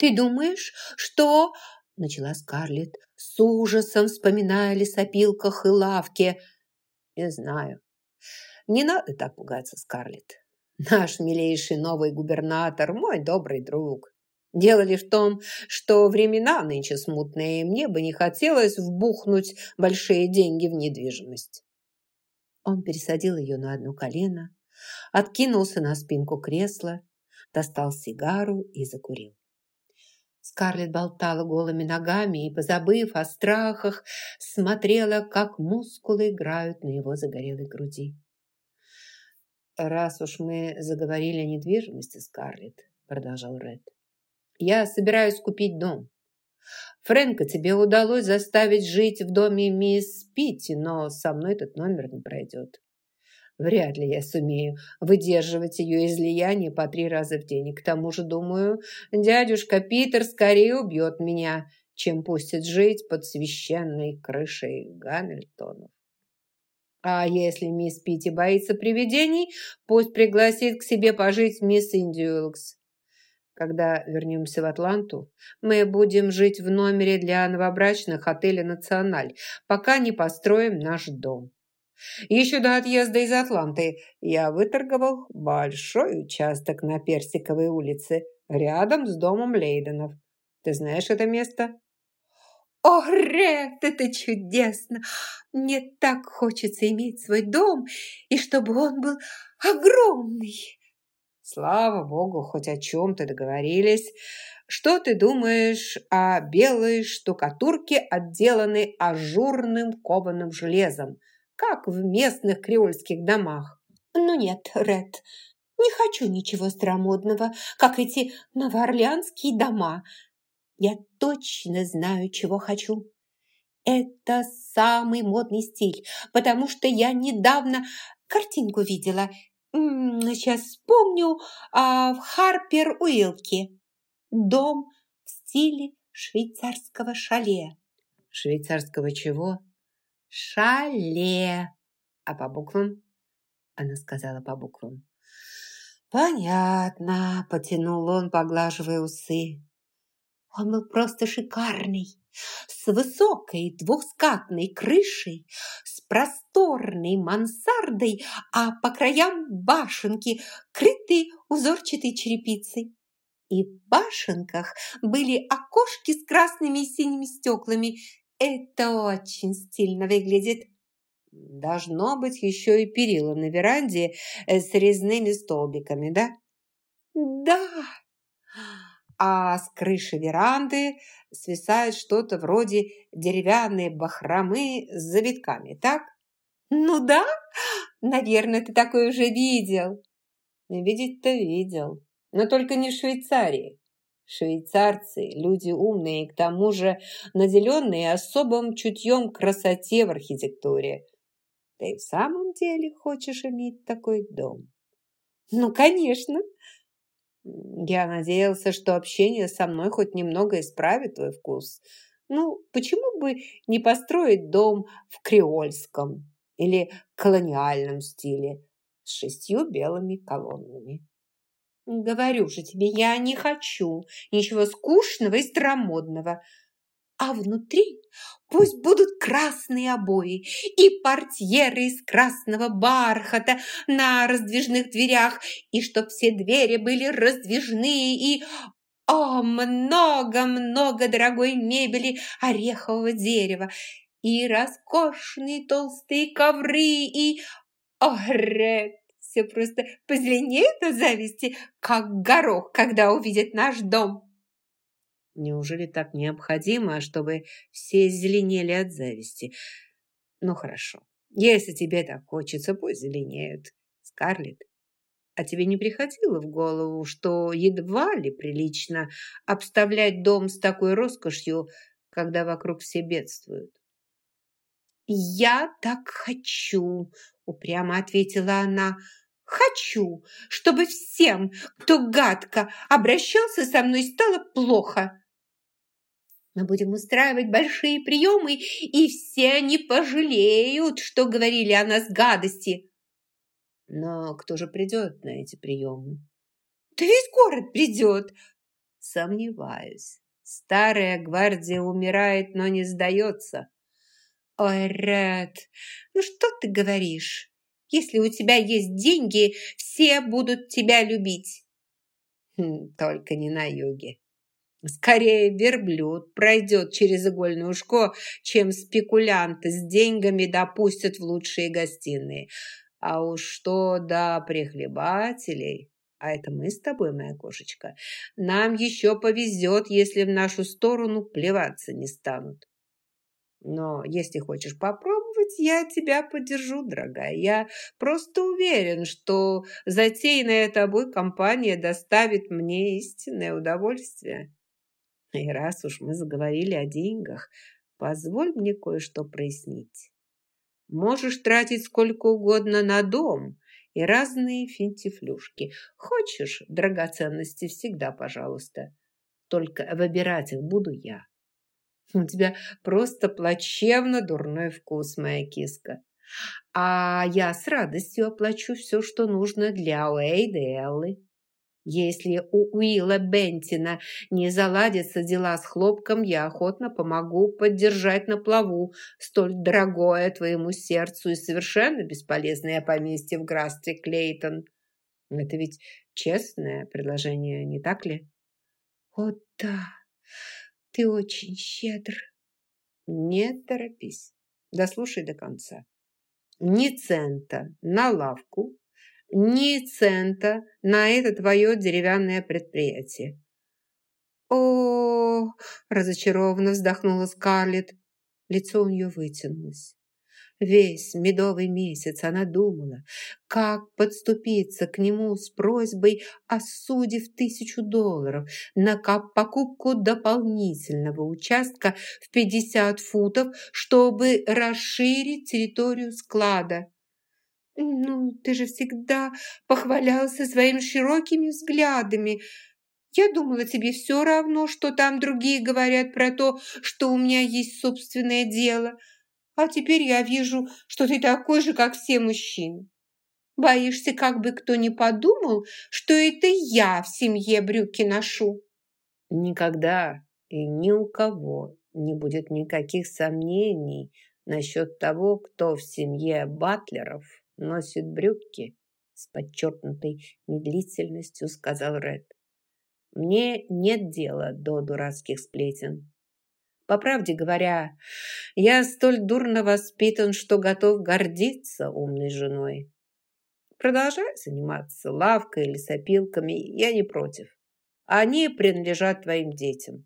Ты думаешь, что...» Начала Скарлетт, с ужасом вспоминая лесопилках и лавки. «Не знаю. Не надо так пугаться, Скарлетт. Наш милейший новый губернатор – мой добрый друг. Дело лишь в том, что времена нынче смутные, и мне бы не хотелось вбухнуть большие деньги в недвижимость». Он пересадил ее на одно колено, откинулся на спинку кресла, достал сигару и закурил. Скарлетт болтала голыми ногами и, позабыв о страхах, смотрела, как мускулы играют на его загорелой груди. «Раз уж мы заговорили о недвижимости, Скарлетт», — продолжал Ред, «я собираюсь купить дом. Фрэнка, тебе удалось заставить жить в доме мисс Питти, но со мной этот номер не пройдет. Вряд ли я сумею выдерживать ее излияние по три раза в день. К тому же, думаю, дядюшка Питер скорее убьет меня, чем пустит жить под священной крышей Гамильтонов. А если мисс Питти боится привидений, пусть пригласит к себе пожить мисс Индиулкс. Когда вернемся в Атланту, мы будем жить в номере для новобрачных отеля «Националь», пока не построим наш дом. Еще до отъезда из Атланты я выторговал большой участок на Персиковой улице, рядом с домом Лейденов. Ты знаешь это место? «О, Ред, это чудесно! Мне так хочется иметь свой дом, и чтобы он был огромный!» «Слава богу, хоть о чем-то договорились. Что ты думаешь о белой штукатурке, отделанной ажурным кованым железом?» Как в местных креольских домах. Ну нет, Ред, не хочу ничего старомодного, как эти новоорлеанские дома. Я точно знаю, чего хочу. Это самый модный стиль, потому что я недавно картинку видела. Сейчас вспомню, а, в Харпер Уилке. Дом в стиле швейцарского шале. Швейцарского чего? Шале. А по буквам? Она сказала по буквам. Понятно, потянул он, поглаживая усы. Он был просто шикарный, с высокой двухскатной крышей, с просторной мансардой, а по краям башенки, крытые узорчатой черепицей. И в башенках были окошки с красными и синими стеклами это очень стильно выглядит. Должно быть еще и перила на веранде э, с резными столбиками, да? Да. А с крыши веранды свисает что-то вроде деревянной бахромы с завитками, так? Ну да, наверное, ты такое уже видел. Видеть-то видел, но только не в Швейцарии. Швейцарцы – люди умные и к тому же наделенные особым чутьем красоте в архитектуре. Ты в самом деле хочешь иметь такой дом? Ну, конечно. Я надеялся, что общение со мной хоть немного исправит твой вкус. Ну, почему бы не построить дом в креольском или колониальном стиле с шестью белыми колоннами? Говорю же тебе, я не хочу ничего скучного и старомодного. А внутри пусть будут красные обои и портьеры из красного бархата на раздвижных дверях, и чтоб все двери были раздвижные, и о, много-много дорогой мебели орехового дерева, и роскошные толстые ковры, и... О, Ред, все просто позеленеют от зависти, как горох, когда увидят наш дом. Неужели так необходимо, чтобы все зеленели от зависти? Ну, хорошо. Если тебе так хочется, пусть зеленеют. Скарлетт, а тебе не приходило в голову, что едва ли прилично обставлять дом с такой роскошью, когда вокруг все бедствуют? «Я так хочу», — упрямо ответила она. Хочу, чтобы всем, кто гадко обращался со мной, стало плохо. Мы будем устраивать большие приемы, и все они пожалеют, что говорили о нас гадости. Но кто же придет на эти приемы? Да весь город придет. Сомневаюсь. Старая гвардия умирает, но не сдается. Ой, Ред, ну что ты говоришь? Если у тебя есть деньги, все будут тебя любить. Хм, только не на юге. Скорее верблюд пройдет через игольное ушко, чем спекулянт с деньгами допустят в лучшие гостиные. А уж что до прихлебателей, а это мы с тобой, моя кошечка, нам еще повезет, если в нашу сторону плеваться не станут. Но если хочешь попробовать, я тебя поддержу, дорогая. Я просто уверен, что затеянная тобой компания доставит мне истинное удовольствие. И раз уж мы заговорили о деньгах, позволь мне кое-что прояснить. Можешь тратить сколько угодно на дом и разные финтифлюшки. Хочешь драгоценности всегда, пожалуйста. Только выбирать их буду я. У тебя просто плачевно дурной вкус, моя киска. А я с радостью оплачу все, что нужно для Уэйда и Эллы. Если у Уилла Бентина не заладятся дела с хлопком, я охотно помогу поддержать на плаву столь дорогое твоему сердцу и совершенно бесполезное поместье в графстве Клейтон. Это ведь честное предложение, не так ли? О, да, ты очень щедр. Не торопись, дослушай до конца. Ни цента на лавку ни цента на это твое деревянное предприятие. О, разочарованно вздохнула Скарлетт. Лицо у нее вытянулось. Весь медовый месяц она думала, как подступиться к нему с просьбой о суде в тысячу долларов на покупку дополнительного участка в 50 футов, чтобы расширить территорию склада. «Ну, ты же всегда похвалялся своими широкими взглядами. Я думала, тебе все равно, что там другие говорят про то, что у меня есть собственное дело. А теперь я вижу, что ты такой же, как все мужчины. Боишься, как бы кто ни подумал, что это я в семье брюки ношу?» «Никогда и ни у кого не будет никаких сомнений насчет того, кто в семье Батлеров носит брюки, с подчеркнутой медлительностью сказал Ред. Мне нет дела до дурацких сплетен. По правде говоря, я столь дурно воспитан, что готов гордиться умной женой. Продолжай заниматься лавкой или сопилками, я не против. Они принадлежат твоим детям.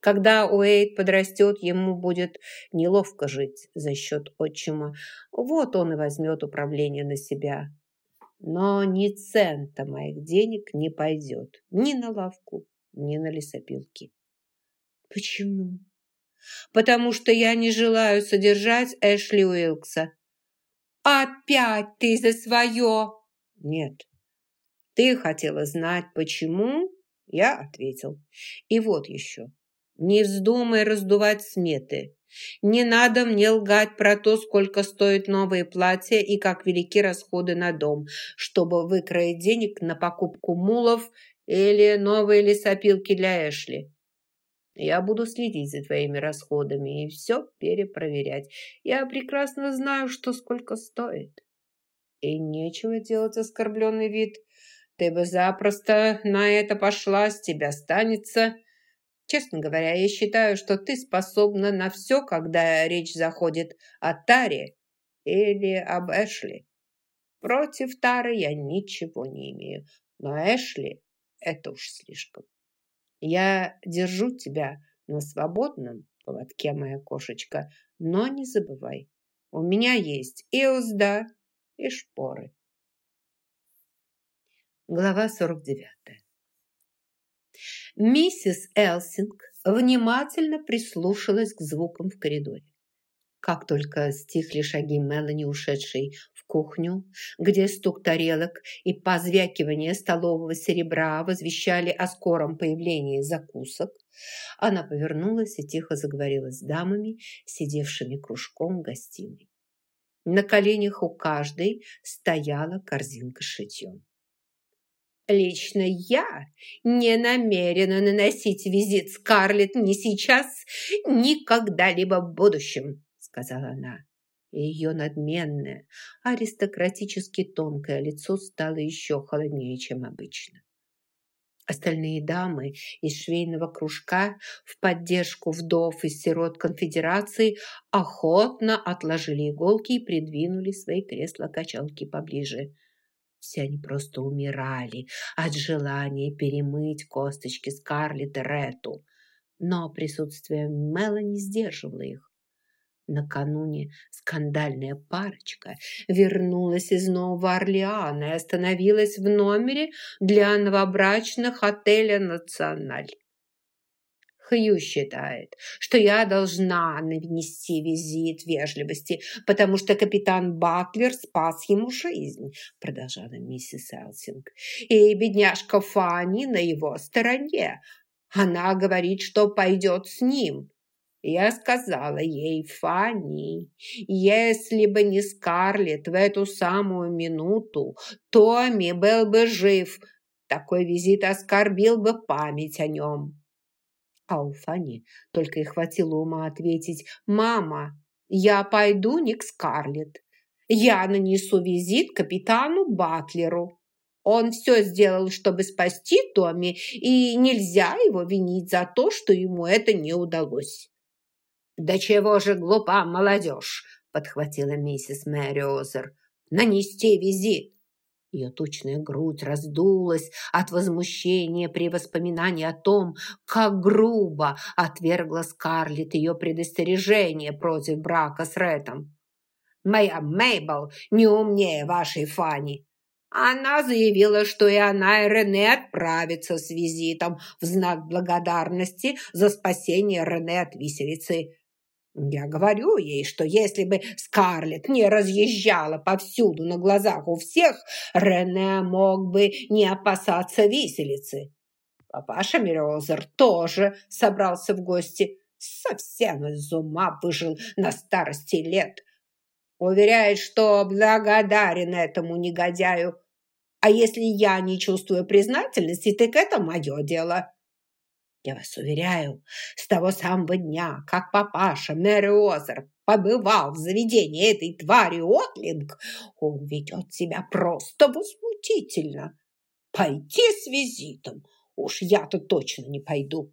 Когда Уэйд подрастет, ему будет неловко жить за счет отчима. Вот он и возьмет управление на себя. Но ни цента моих денег не пойдет ни на лавку, ни на лесопилки. Почему? Потому что я не желаю содержать Эшли Уилкса. Опять ты за свое? Нет. Ты хотела знать, почему? Я ответил. И вот еще. Не вздумай раздувать сметы. Не надо мне лгать про то, сколько стоят новые платья и как велики расходы на дом, чтобы выкроить денег на покупку мулов или новые лесопилки для Эшли. Я буду следить за твоими расходами и все перепроверять. Я прекрасно знаю, что сколько стоит. И нечего делать оскорбленный вид. Ты бы запросто на это пошла, с тебя останется. Честно говоря, я считаю, что ты способна на все, когда речь заходит о Таре или об Эшли. Против Тары я ничего не имею, но Эшли – это уж слишком. Я держу тебя на свободном поводке, моя кошечка, но не забывай, у меня есть и узда, и шпоры. Глава сорок девятая. Миссис Элсинг внимательно прислушалась к звукам в коридоре. Как только стихли шаги Мелани, ушедшей кухню, где стук тарелок и позвякивание столового серебра возвещали о скором появлении закусок, она повернулась и тихо заговорила с дамами, сидевшими кружком в гостиной. На коленях у каждой стояла корзинка с шитьем. Лично я не намерена наносить визит Скарлетт ни сейчас, ни когда-либо в будущем, сказала она. Ее надменное, аристократически тонкое лицо стало еще холоднее, чем обычно. Остальные дамы из швейного кружка в поддержку вдов и сирот конфедерации охотно отложили иголки и придвинули свои кресла-качалки поближе. Все они просто умирали от желания перемыть косточки Скарлетт и Ретту, но присутствие Мелани сдерживало их. Накануне скандальная парочка вернулась из Нового Орлеана и остановилась в номере для новобрачных отеля «Националь». Хью считает, что я должна нанести визит вежливости, потому что капитан Батлер спас ему жизнь, продолжала миссис Элсинг. И бедняжка Фанни на его стороне. Она говорит, что пойдет с ним. Я сказала ей, Фанни, если бы не Скарлетт в эту самую минуту, Томми был бы жив. Такой визит оскорбил бы память о нем. А у Фанни только и хватило ума ответить, «Мама, я пойду не к Скарлетт. Я нанесу визит капитану Батлеру. Он все сделал, чтобы спасти Томми, и нельзя его винить за то, что ему это не удалось». «Да чего же глупа молодежь!» – подхватила миссис Мэри Озер. «Нанести визит!» Ее тучная грудь раздулась от возмущения при воспоминании о том, как грубо отвергла Скарлетт ее предостережение против брака с Рэтом. «Моя Мейбл не умнее вашей Фанни!» Она заявила, что и она, и Рене отправятся с визитом в знак благодарности за спасение Рене от виселицы. Я говорю ей, что если бы Скарлетт не разъезжала повсюду на глазах у всех, Рене мог бы не опасаться виселицы. Папаша Мерозер тоже собрался в гости. Совсем из ума выжил на старости лет. Уверяет, что благодарен этому негодяю. А если я не чувствую признательности, так это мое дело. Я вас уверяю, с того самого дня, как папаша Мэри Озер побывал в заведении этой твари Отлинг, он ведет себя просто возмутительно. Пойти с визитом? Уж я-то точно не пойду.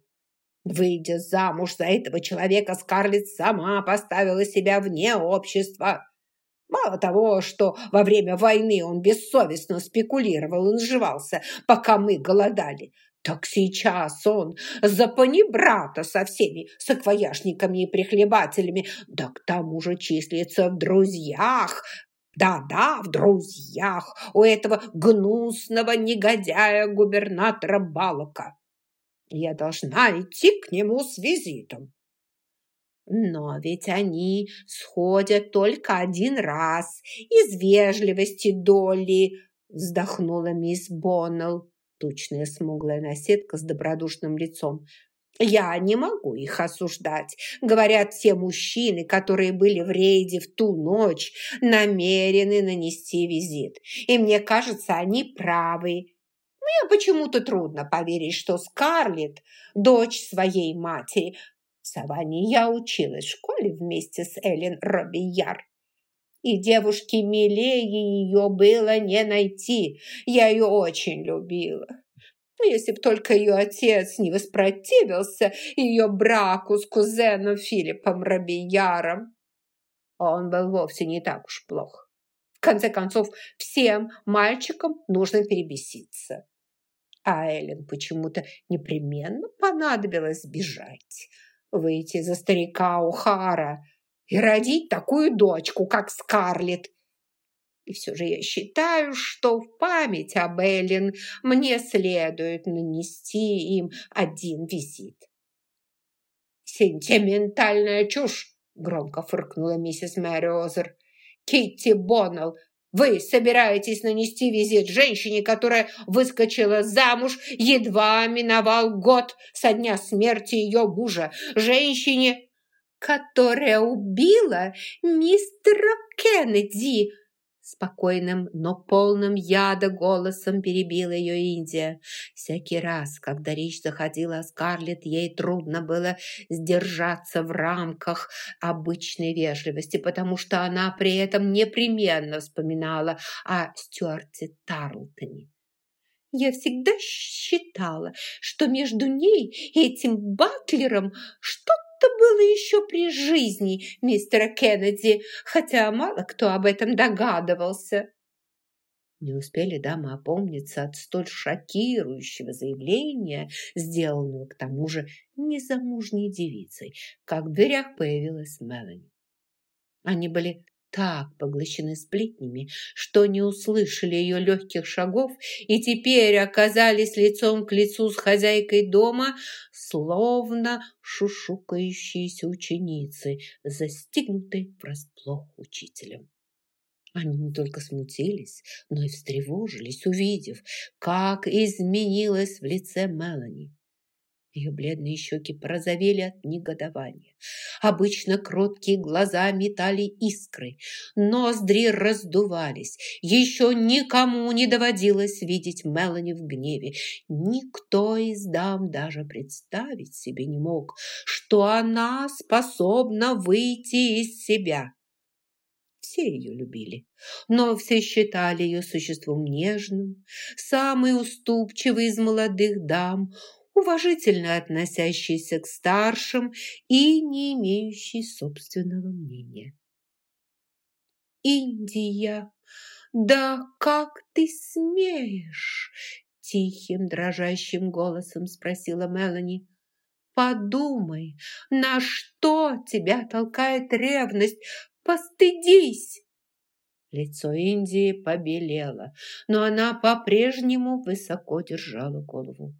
Выйдя замуж за этого человека, Скарлетт сама поставила себя вне общества. Мало того, что во время войны он бессовестно спекулировал и наживался, пока мы голодали – так сейчас он за панибрата со всеми саквояжниками и прихлебателями, да к тому же числится в друзьях. Да-да, в друзьях у этого гнусного негодяя губернатора Балока. Я должна идти к нему с визитом. Но ведь они сходят только один раз, из вежливости Долли, вздохнула мисс Боннелл тучная смуглая наседка с добродушным лицом. «Я не могу их осуждать. Говорят, все мужчины, которые были в рейде в ту ночь, намерены нанести визит. И мне кажется, они правы. Мне почему-то трудно поверить, что Скарлетт – дочь своей матери. В Саванне я училась в школе вместе с Эллен Робияр и девушке милее ее было не найти. Я ее очень любила. Если б только ее отец не воспротивился ее браку с кузеном Филиппом Робияром. Он был вовсе не так уж плох. В конце концов, всем мальчикам нужно перебеситься. А Эллен почему-то непременно понадобилось бежать, выйти за старика Ухара – и родить такую дочку, как Скарлетт. И все же я считаю, что в память об Эллен мне следует нанести им один визит. «Сентиментальная чушь!» – громко фыркнула миссис Мэри Озер. «Китти Боннелл, вы собираетесь нанести визит женщине, которая выскочила замуж, едва миновал год со дня смерти ее мужа, женщине, которая убила мистера Кеннеди!» Спокойным, но полным яда голосом перебила ее Индия. Всякий раз, когда речь заходила о Скарлетт, ей трудно было сдержаться в рамках обычной вежливости, потому что она при этом непременно вспоминала о Стюарте Тарлтоне. Я всегда считала, что между ней и этим Батлером что-то это было еще при жизни мистера Кеннеди, хотя мало кто об этом догадывался. Не успели дамы опомниться от столь шокирующего заявления, сделанного к тому же незамужней девицей, как в дверях появилась Мелани. Они были так поглощены сплетнями, что не услышали ее легких шагов и теперь оказались лицом к лицу с хозяйкой дома, словно шушукающиеся ученицы, застигнутые врасплох учителем. Они не только смутились, но и встревожились, увидев, как изменилось в лице Мелани. Ее бледные щеки прозовели от негодования. Обычно кроткие глаза метали искры, ноздри раздувались. Еще никому не доводилось видеть Мелани в гневе. Никто из дам даже представить себе не мог, что она способна выйти из себя. Все ее любили, но все считали ее существом нежным, самой уступчивой из молодых дам – уважительно относящийся к старшим и не имеющий собственного мнения. «Индия, да как ты смеешь?» Тихим, дрожащим голосом спросила Мелани. «Подумай, на что тебя толкает ревность? Постыдись!» Лицо Индии побелело, но она по-прежнему высоко держала голову.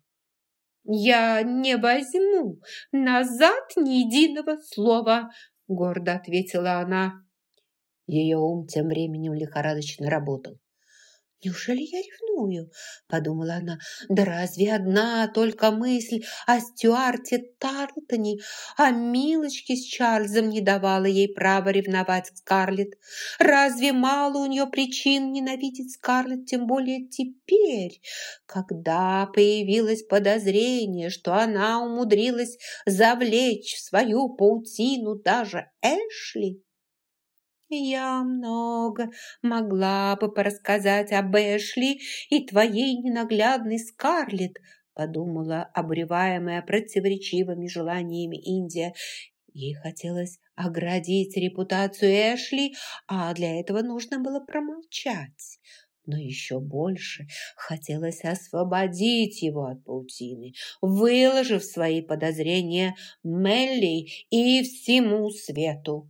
«Я не возьму назад ни единого слова», – гордо ответила она. Ее ум тем временем лихорадочно работал. «Неужели я ревную?» – подумала она. «Да разве одна только мысль о Стюарте Тарлтоне, о Милочке с Чарльзом не давала ей права ревновать Скарлетт? Разве мало у нее причин ненавидеть Скарлетт, тем более теперь, когда появилось подозрение, что она умудрилась завлечь в свою паутину даже Эшли?» Я много могла бы порассказать об Эшли и твоей ненаглядной Скарлетт, подумала обуреваемая противоречивыми желаниями Индия. Ей хотелось оградить репутацию Эшли, а для этого нужно было промолчать. Но еще больше хотелось освободить его от паутины, выложив свои подозрения Мелли и всему свету.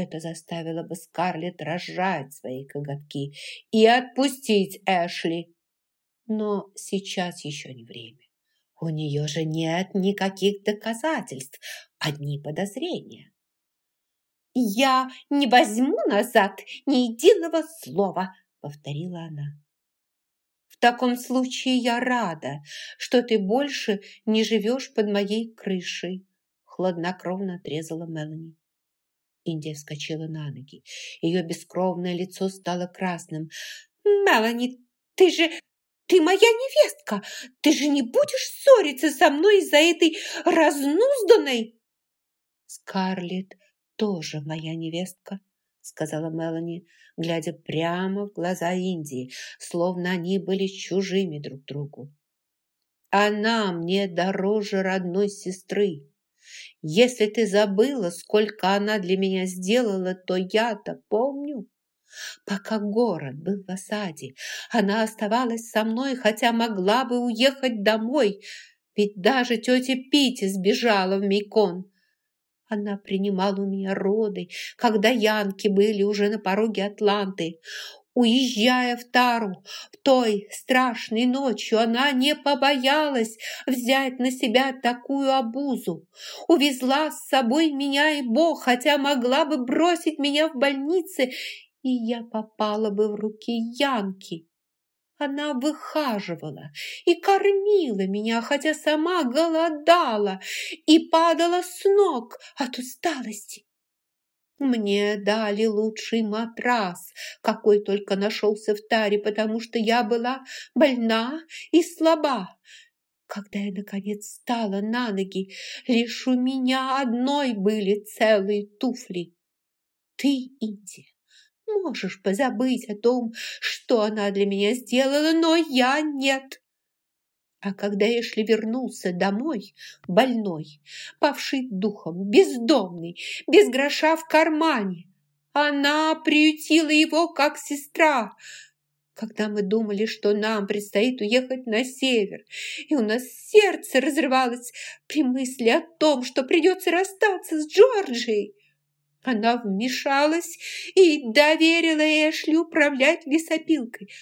Это заставило бы Скарлетт разжать свои коготки и отпустить Эшли. Но сейчас еще не время. У нее же нет никаких доказательств, одни подозрения. «Я не возьму назад ни единого слова», — повторила она. «В таком случае я рада, что ты больше не живешь под моей крышей», — хладнокровно отрезала Мелани. Индия вскочила на ноги. Ее бескровное лицо стало красным. «Мелани, ты же... Ты моя невестка! Ты же не будешь ссориться со мной из-за этой разнузданной...» «Скарлетт тоже моя невестка», сказала Мелани, глядя прямо в глаза Индии, словно они были чужими друг другу. «Она мне дороже родной сестры. Если ты забыла, сколько она для меня сделала, то я-то помню. Пока город был в осаде, она оставалась со мной, хотя могла бы уехать домой, ведь даже тетя Пити сбежала в Мейкон. Она принимала у меня роды, когда янки были уже на пороге Атланты. Уезжая в Тару, той страшной ночью она не побоялась взять на себя такую обузу. Увезла с собой меня и Бог, хотя могла бы бросить меня в больнице, и я попала бы в руки Янки. Она выхаживала и кормила меня, хотя сама голодала и падала с ног от усталости. Мне дали лучший матрас, какой только нашелся в таре, потому что я была больна и слаба. Когда я, наконец, встала на ноги, лишь у меня одной были целые туфли. Ты, Инди, можешь позабыть о том, что она для меня сделала, но я нет. А когда Эшли вернулся домой, больной, павший духом, бездомный, без гроша в кармане, она приютила его как сестра. Когда мы думали, что нам предстоит уехать на север, и у нас сердце разрывалось при мысли о том, что придется расстаться с Джорджией, она вмешалась и доверила Эшли управлять лесопилкой –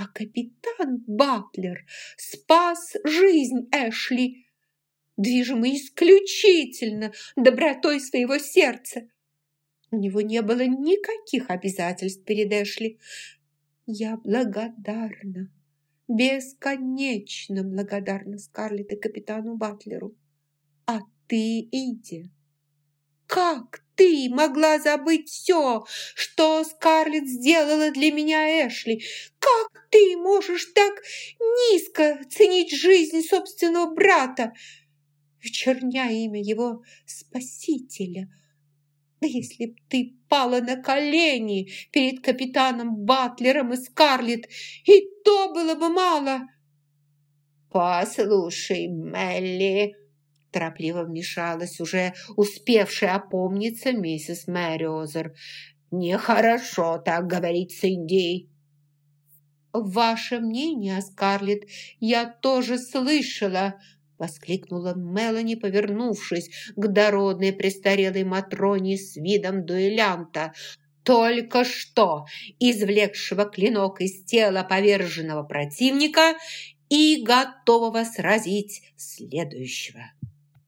а капитан Батлер спас жизнь Эшли, движимый исключительно добротой своего сердца. У него не было никаких обязательств перед Эшли. Я благодарна, бесконечно благодарна Скарлетт и капитану Батлеру. А ты, Иди, как ты могла забыть все, что Скарлетт сделала для меня, Эшли? Ты можешь так низко ценить жизнь собственного брата, черня имя его спасителя? Да если б ты пала на колени перед капитаном Батлером и Скарлетт, и то было бы мало. «Послушай, Мелли», торопливо вмешалась уже успевшая опомниться миссис Мэриозер. «Нехорошо так говорить с Индией». «Ваше мнение, Скарлетт, я тоже слышала!» Воскликнула Мелани, повернувшись к дородной престарелой Матроне с видом дуэлянта, только что извлекшего клинок из тела поверженного противника и готового сразить следующего.